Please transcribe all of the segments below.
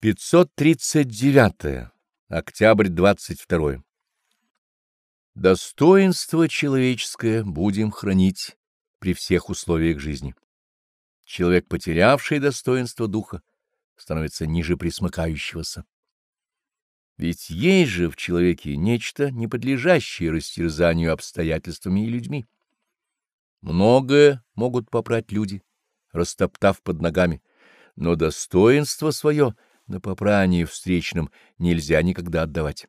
539. Октябрь 22. Достоинство человеческое будем хранить при всех условиях жизни. Человек, потерявший достоинство духа, становится ниже присмыкающегося. Ведь есть же в человеке нечто, не подлежащее растерзанию обстоятельствами и людьми. Многое могут попрать люди, растоптав под ногами, но достоинство свое — на попрании встречным нельзя никогда отдавать.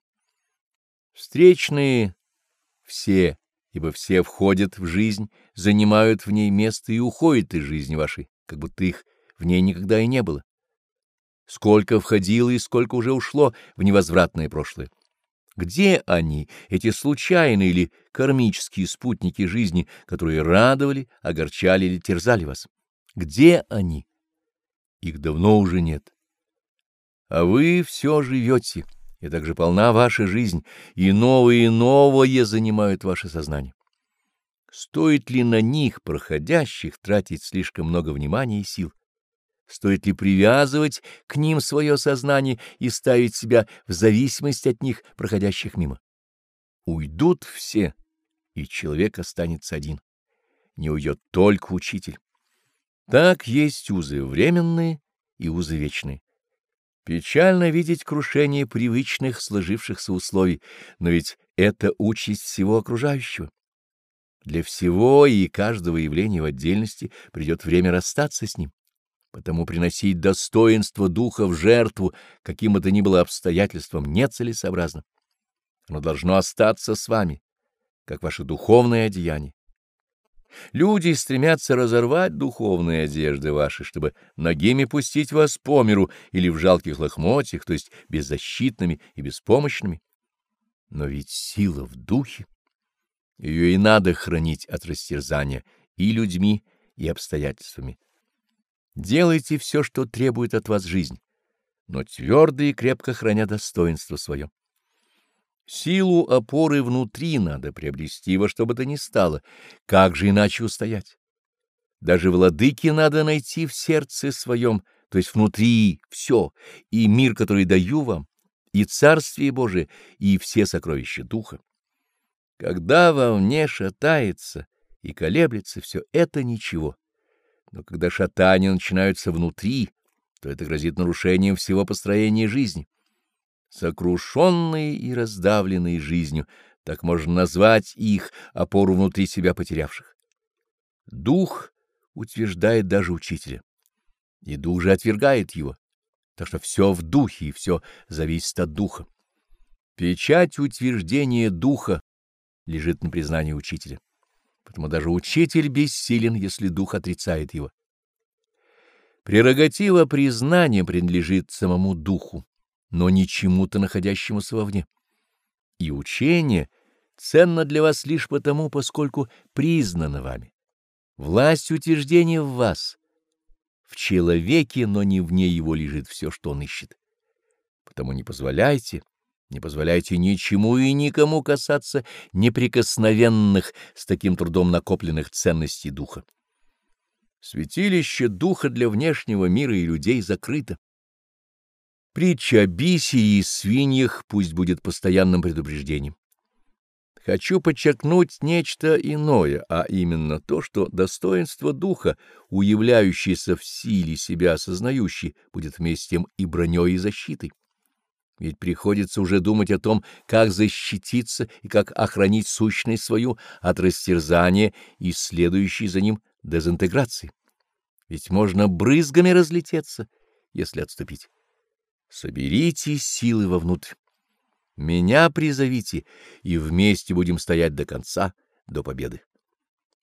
Встречные все, ибо все входят в жизнь, занимают в ней место и уходят из жизни вашей, как будто их в ней никогда и не было. Сколько входило и сколько уже ушло в невозвратное прошлое. Где они, эти случайные или кармические спутники жизни, которые радовали, огорчали или терзали вас? Где они? Их давно уже нет. А вы все живете, и также полна ваша жизнь, и новое и новое занимают ваше сознание. Стоит ли на них, проходящих, тратить слишком много внимания и сил? Стоит ли привязывать к ним свое сознание и ставить себя в зависимость от них, проходящих мимо? Уйдут все, и человек останется один. Не уйдет только учитель. Так есть узы временные и узы вечные. Печально видеть крушение привычных сложившихся условий, но ведь это участь всего окружающего. Для всего и каждого явления в отдельности придет время расстаться с ним. Потому приносить достоинство духа в жертву каким бы то ни было обстоятельством нецелесообразно. Оно должно остаться с вами, как ваше духовное одеяние. Люди стремятся разорвать духовные одежды ваши, чтобы ногими пустить вас по миру или в жалких лохмотьях, то есть беззащитными и беспомощными. Но ведь сила в духе. Ее и надо хранить от растерзания и людьми, и обстоятельствами. Делайте все, что требует от вас жизнь, но твердо и крепко храня достоинство свое. Силу опоры внутри надо приобрести во что бы то ни стало. Как же иначе устоять? Даже владыки надо найти в сердце своем, то есть внутри все, и мир, который даю вам, и Царствие Божие, и все сокровища Духа. Когда вовне шатается и колеблется все это ничего, но когда шатания начинаются внутри, то это грозит нарушением всего построения жизни сокрушенные и раздавленные жизнью, так можно назвать их, опору внутри себя потерявших. Дух утверждает даже учителя, и дух же отвергает его, так что все в духе, и все зависит от духа. Печать утверждения духа лежит на признании учителя, потому даже учитель бессилен, если дух отрицает его. Прерогатива признания принадлежит самому духу но не чему-то находящемуся вовне. И учение ценно для вас лишь потому, поскольку признано вами. Власть утверждения в вас. В человеке, но не вне его лежит все, что он ищет. Потому не позволяйте, не позволяйте ничему и никому касаться неприкосновенных с таким трудом накопленных ценностей духа. Святилище духа для внешнего мира и людей закрыто. Притча о бисе и свиньях пусть будет постоянным предупреждением. Хочу подчеркнуть нечто иное, а именно то, что достоинство духа, уявляющееся в силе себя осознающий, будет вместе с тем и броней, и защитой. Ведь приходится уже думать о том, как защититься и как охранить сущность свою от растерзания и следующей за ним дезинтеграции. Ведь можно брызгами разлететься, если отступить. Соберите силы вовнутрь. Меня призовите, и вместе будем стоять до конца, до победы.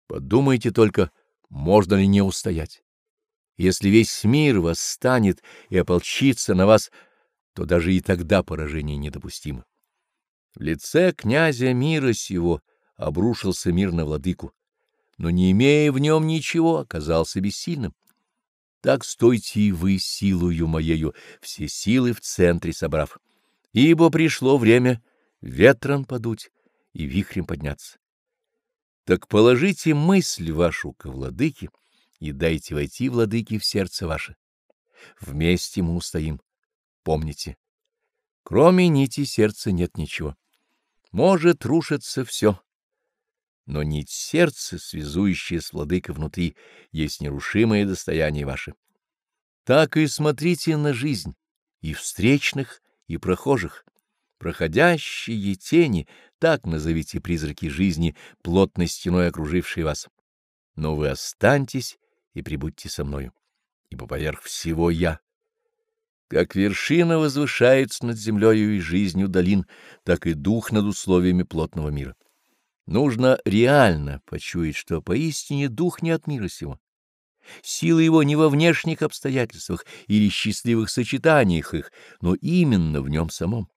Подумайте только, можно ли не устоять. Если весь мир восстанет и ополчится на вас, то даже и тогда поражение недопустимо. В лице князя мира сего обрушился мир на владыку, но, не имея в нем ничего, оказался бессильным. Так стойте и вы силою моею, все силы в центре собрав, ибо пришло время ветром подуть и вихрем подняться. Так положите мысль вашу ко владыке и дайте войти владыке в сердце ваше. Вместе мы устоим. помните, кроме нити сердца нет ничего. Может рушиться все, но нить сердца, связующая с владыкой внутри, есть нерушимое достояние ваше. Так и смотрите на жизнь, и встречных, и прохожих. Проходящие тени, так назовите призраки жизни, плотно стеной окружившие вас. Но вы останьтесь и прибудьте со мною, ибо поверх всего я. Как вершина возвышается над землею и жизнью долин, так и дух над условиями плотного мира. Нужно реально почуять, что поистине дух не от мира сего. Сила его не во внешних обстоятельствах или счастливых сочетаниях их, но именно в нем самом.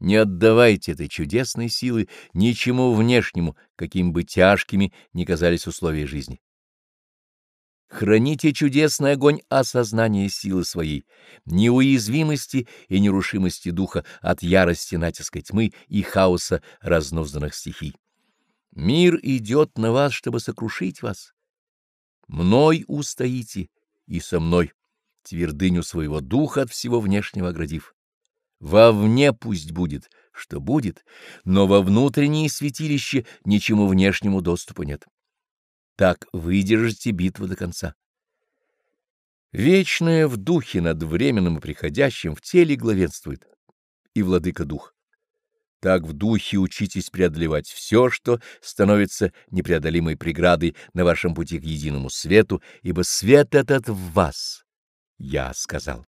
Не отдавайте этой чудесной силы ничему внешнему, каким бы тяжкими ни казались условия жизни. Храните чудесный огонь осознания силы своей, неуязвимости и нерушимости духа от ярости натиска тьмы и хаоса разнозданных стихий. Мир идет на вас, чтобы сокрушить вас. Мной устоите и со мной, твердыню своего духа от всего внешнего оградив. Вовне пусть будет, что будет, но во внутреннее святилище ничему внешнему доступа нет. Так выдержите битву до конца. Вечное в духе над временным и приходящим в теле главенствует, и владыка дух. Так в духе учитесь преодолевать все, что становится непреодолимой преградой на вашем пути к единому свету, ибо свет этот в вас, я сказал.